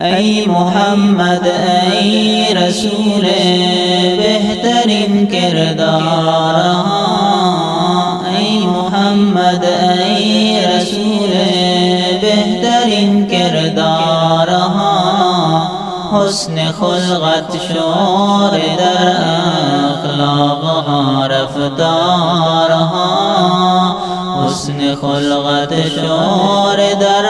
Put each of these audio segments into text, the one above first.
ای محمد ای رسول بهترین کردار ای محمد ای رسول بهترین کردار حسن خلقت شور در اخلاق رفتار حسن خلقت شور در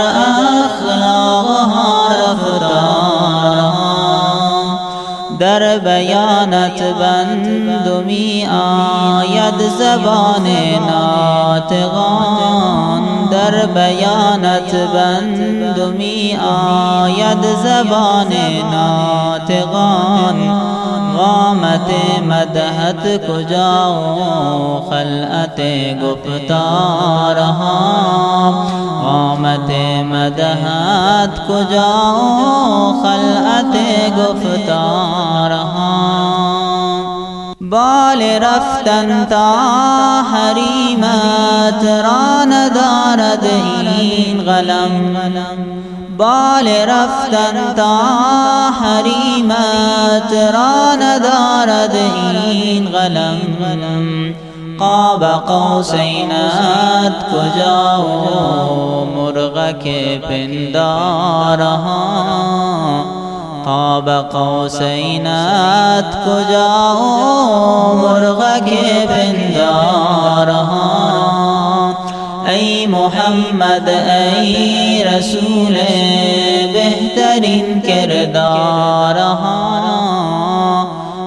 در بیانت بندمی آید زبان ناطقان. در بیانت بندمی آید زبان ناطقان. قامت مدحت کجا و خلعت گفتارها؟ قامت مدحت کجا و خلعت گفتارها؟ بال رفتن تا حریمت را ندارد این غلم بال رفتن تا حریمت را ندارد این غلم قاب قوسینت کجا و مرغک پندارها قاب قوسینت کجا و مرغک پندارها محمد ای رسول بهترین کردارها.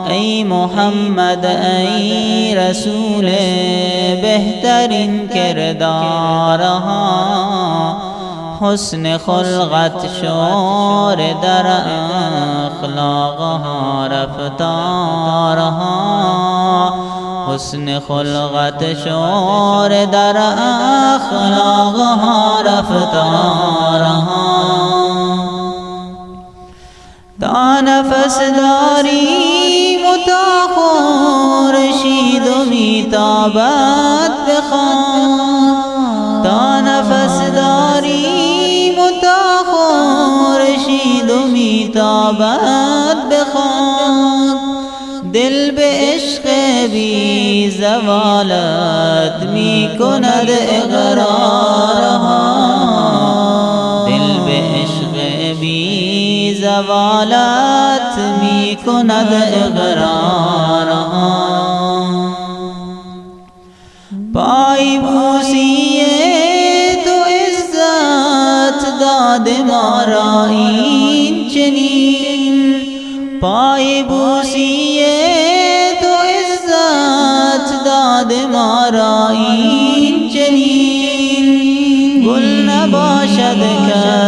ای محمد ای رسول بهترین کردارها. حسن خلقت شور در اخلاقها رفتارها. حسن خلقت شور در اخلاقها رفتارها تا نفس داری متا خورشید و میتابد بخوان. تا نفس داری متا خورشید و بخوان دل به عشق بی زوالت می کند اقرارها. دل به عشق بی زوالت می کند اقرارها. پای بوسی تو عزت داد ما این چنین. پای بوسی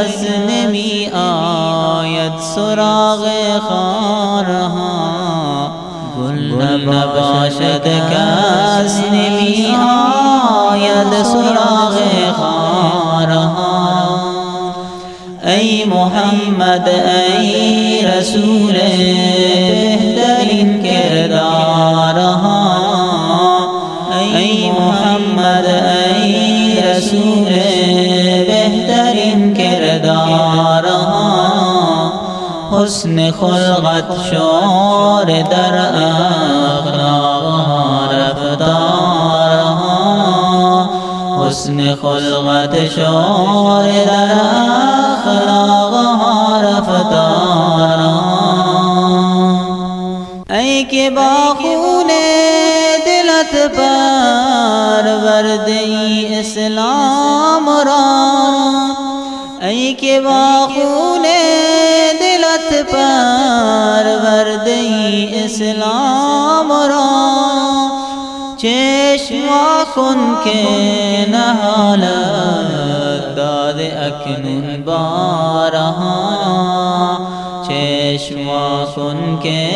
کس نمی آید سراغ خارها. گل نباشد کس نمی آید سراغ خارها. ای محمد ای رسول خلقت شور در اخلاقها رفتارها حسن خلقت شور در اخلاقها رفتارها ای که با خونه پرورده ای اسلام را. ای که با خون دلت پرورده ای اسلام را چشم کن که نهالت داد اکنون بارها چشم کن که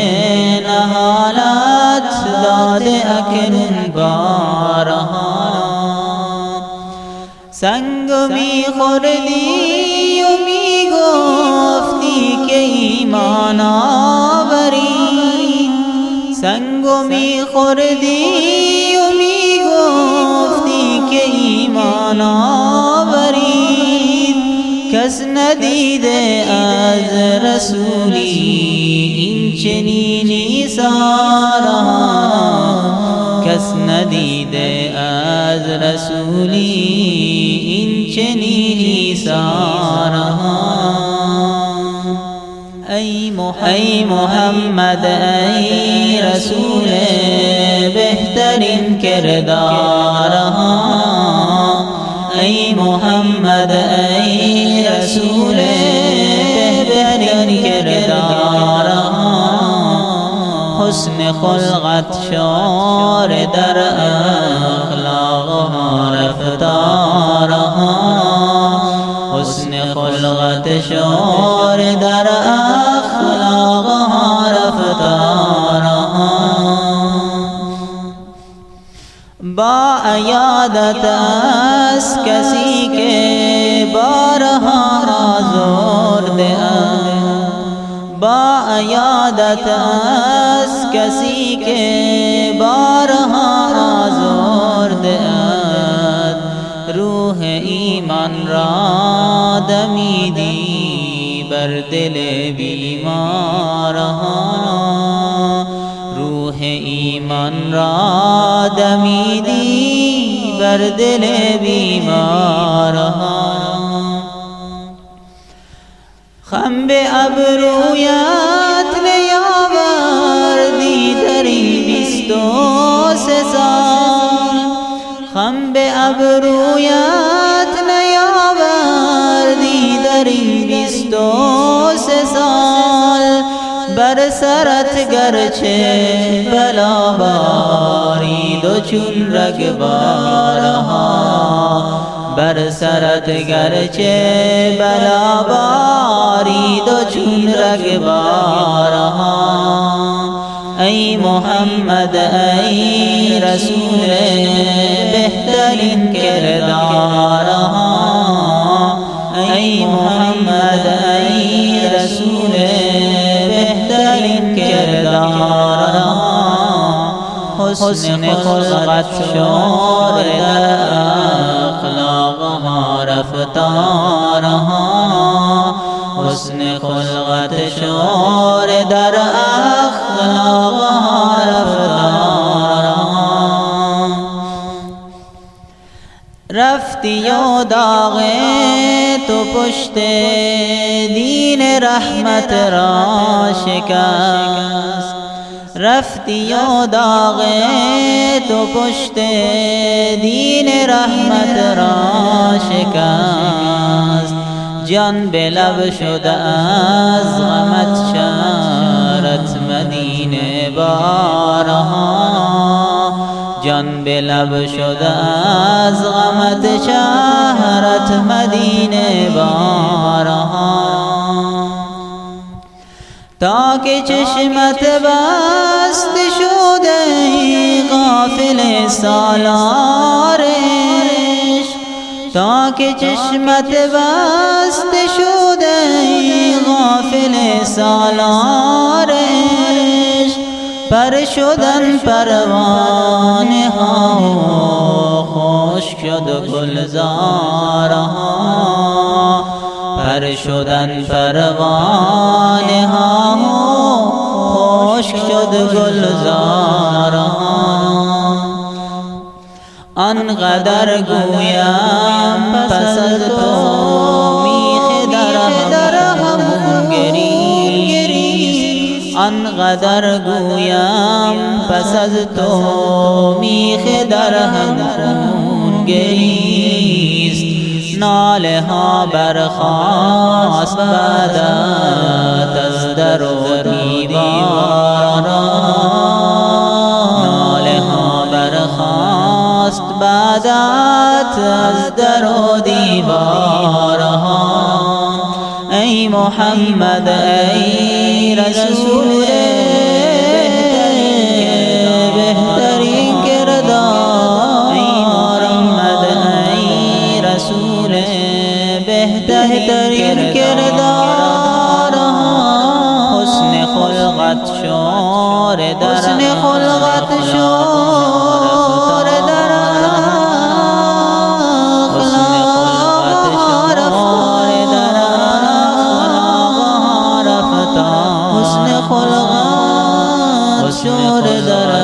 نهالت داد اکنون بارها سنگ می خوردی ایمان آوری سنگو می خوردی و می گفتی که ایمان آوری کس ندیده از رسولی این چنینی سارا کس ندیده از رسولی این چنینی سارا ای محمد ای رسول بهترین کردارها. ای محمد ای رسول بهترین کردارها. حسن خلقت شار در عیادت از کسی که بارها آزرده با عیادت از کسی که بارها آزرده روح ایمان را دمیدی بر دل بیمارها روح ایمان را بر دل بیمارها خم به ابرویت نیاوردی در این بیست و سه سال. خم به ابرویت نیاوردی در این بیست و سه بر سرت گرچه بلا بارید و چون رگبارها بر سرت گرچه بلا بارید و چون رگبارها ای محمد ای رسول بهترین کردارها. ای محمد ای رسول حسن خلقت شور در اخلاقها رفتارها. حسن خلقت شور در اخلاقها رفتارها. رفتی و داغ تو پشت دین رحمت را شکست. رفتی و داغ تو پشت دین رحمت را شکست. جان به لب شده از غمت شارت مدینه بارها. جان به لب شده از غمت شهرت مدینه بارها. تا که چشمت شده غافل سالارش تا که چشمت بست شده غافل سالارش پر شدن پروانه ها خوش شد گلزارها پر شدن پروانه ها خوش شد گلزارها. آنقدر گویم پس از تو میخ در همون گریست آنقدر گویم پس از تو میخ در همون گریست ناله ها برخواست بعدت از در و دیوارا برخواست بعدت از در و دیوارها. ای محمد ای رسول بهترین کردار. ای محمد ای رسول بهترین شور در